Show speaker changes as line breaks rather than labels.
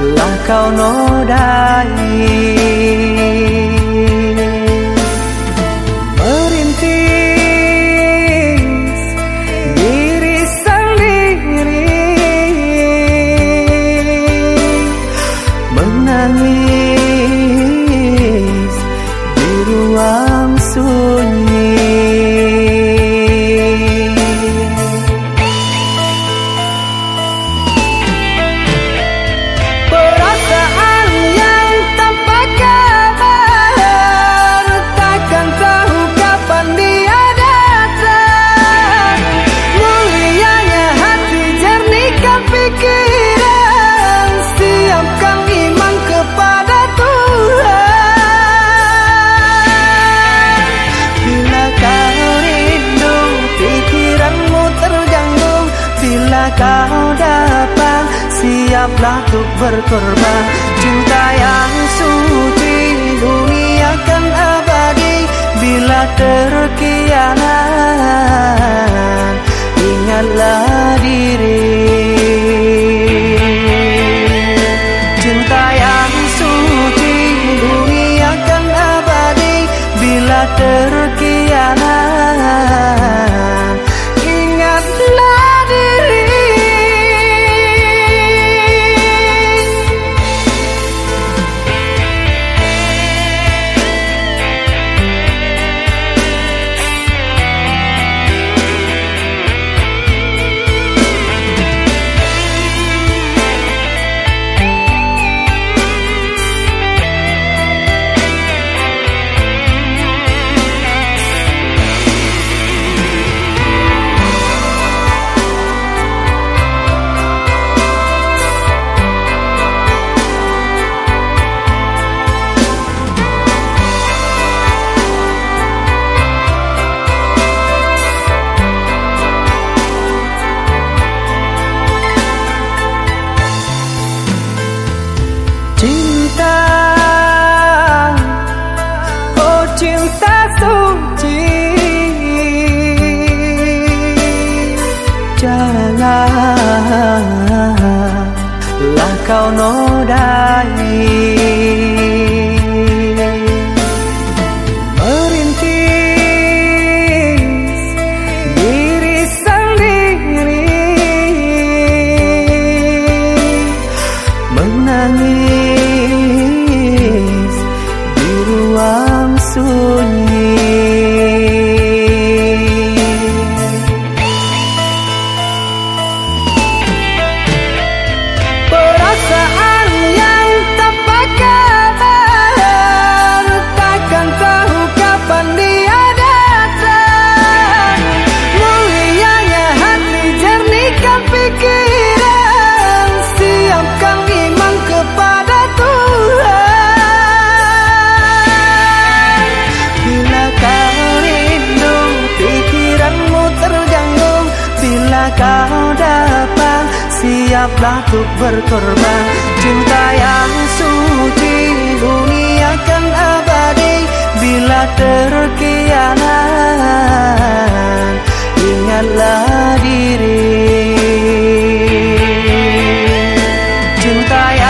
janganlah kau Siaplah untuk berkorban. Cinta yang suci Dunia akan abadi Bila terkianat. Ingatlah diri. Cinta yang suci Dunia akan abadi Bila terkianat olhar kau dapat Siaplah untuk berkorban. Cinta yang suci Uniakan abadi Bila terkianan Ingatlah diri. Cinta yang